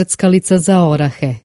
Hrckalica za orahe.